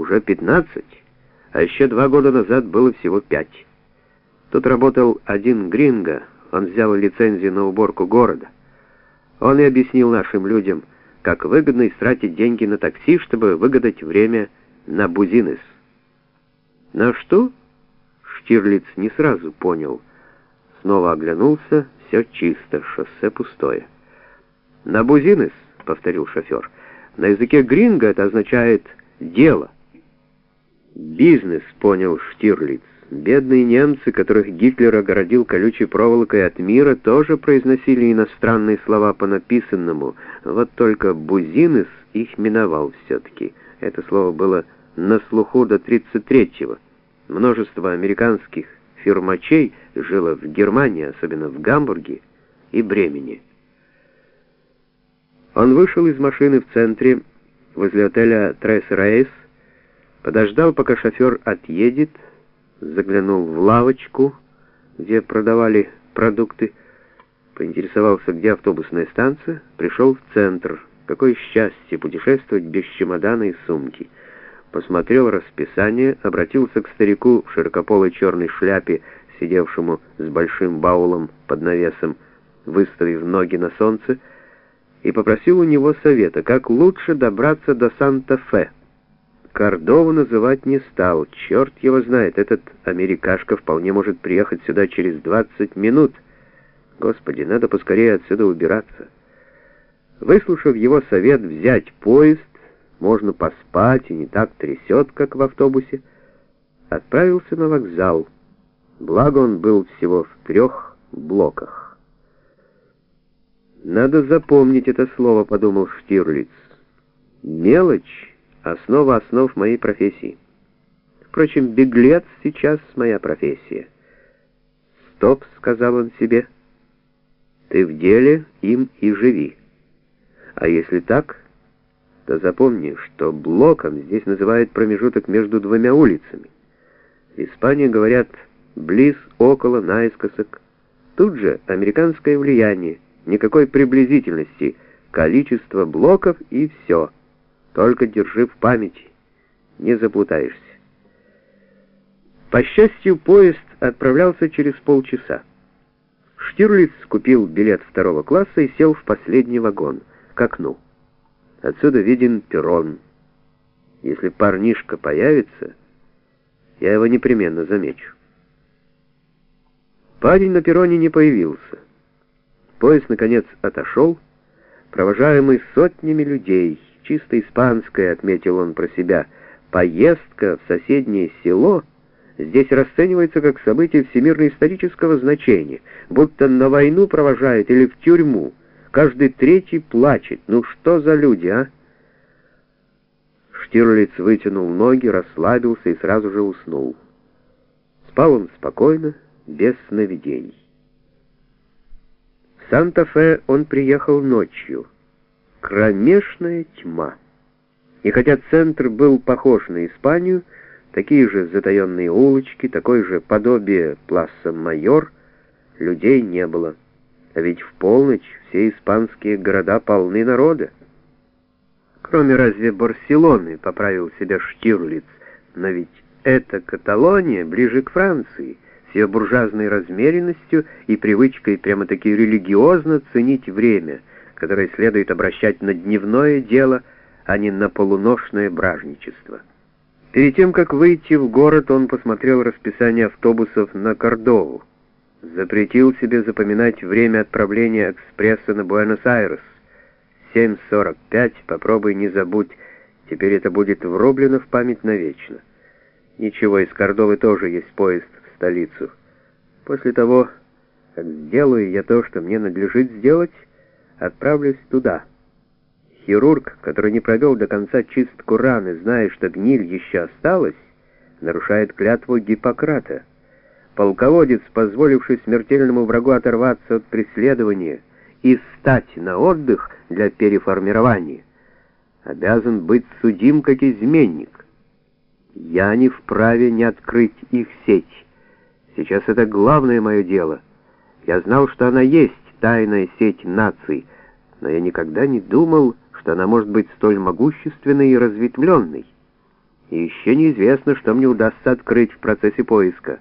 уже 15, а еще два года назад было всего пять. Тут работал один гринго, он взял лицензию на уборку города. Он и объяснил нашим людям, как выгодно истратить деньги на такси, чтобы выгадать время на бузинес. На что? Штирлиц не сразу понял. Снова оглянулся, все чисто, шоссе пустое. «На бузинес», — повторил шофер. «На языке гринго это означает «дело». «Бизнес», — понял Штирлиц. Бедные немцы, которых Гитлер огородил колючей проволокой от мира, тоже произносили иностранные слова по написанному. Вот только Бузинес их миновал все-таки. Это слово было на слуху до 33-го. Множество американских фирмачей жило в Германии, особенно в Гамбурге и Бремени. Он вышел из машины в центре, возле отеля Трес Рейс, подождал, пока шофер отъедет, заглянул в лавочку, где продавали продукты, поинтересовался, где автобусная станция, пришел в центр. Какое счастье путешествовать без чемодана и сумки. Посмотрел расписание, обратился к старику в широкополой черной шляпе, сидевшему с большим баулом под навесом, выставив ноги на солнце, и попросил у него совета, как лучше добраться до Санта-Фе. Кордову называть не стал. Черт его знает, этот америкашка вполне может приехать сюда через 20 минут. Господи, надо поскорее отсюда убираться. Выслушав его совет взять поезд, можно поспать и не так трясет, как в автобусе, отправился на вокзал. Благо он был всего в трех блоках. «Надо запомнить это слово», — подумал Штирлиц. «Мелочь» основа основ моей профессии. Впрочем, беглец сейчас моя профессия. «Стоп», — сказал он себе, — «ты в деле им и живи. А если так, то запомни, что блоком здесь называют промежуток между двумя улицами. В Испании говорят «близ», «около», «наискосок». Тут же американское влияние, никакой приблизительности, количество блоков и все — только держи в памяти, не заплутаешься. По счастью, поезд отправлялся через полчаса. Штирлиц купил билет второго класса и сел в последний вагон, к окну. Отсюда виден перрон. Если парнишка появится, я его непременно замечу. Парень на перроне не появился. Поезд, наконец, отошел, провожаемый сотнями людей — чисто испанская, отметил он про себя, поездка в соседнее село здесь расценивается как событие всемирно-исторического значения, будто на войну провожают или в тюрьму. Каждый третий плачет. Ну что за люди, а? Штирлиц вытянул ноги, расслабился и сразу же уснул. Спал он спокойно, без сновидений. В Санта-Фе он приехал ночью кромешная тьма. И хотя центр был похож на Испанию, такие же затаенные улочки, такое же подобие Пласа Майор, людей не было. А ведь в полночь все испанские города полны народа. Кроме разве Барселоны, поправил себя Штирлиц, но ведь это Каталония ближе к Франции, с ее буржуазной размеренностью и привычкой прямо-таки религиозно ценить время — которое следует обращать на дневное дело, а не на полуношное бражничество. Перед тем, как выйти в город, он посмотрел расписание автобусов на Кордову. Запретил себе запоминать время отправления экспресса на Буэнос-Айрес. 7.45, попробуй не забудь, теперь это будет врублено в память навечно. Ничего, из Кордовы тоже есть поезд в столицу. После того, как сделаю я то, что мне надлежит сделать, отправлюсь туда. Хирург, который не провел до конца чистку раны, зная, что гниль еще осталась, нарушает клятву Гиппократа. Полководец, позволивший смертельному врагу оторваться от преследования и стать на отдых для переформирования, обязан быть судим как изменник. Я не вправе не открыть их сеть. Сейчас это главное мое дело. Я знал, что она есть, тайная сеть наций, но я никогда не думал, что она может быть столь могущественной и разветвленной. и еще неизвестно, что мне удастся открыть в процессе поиска.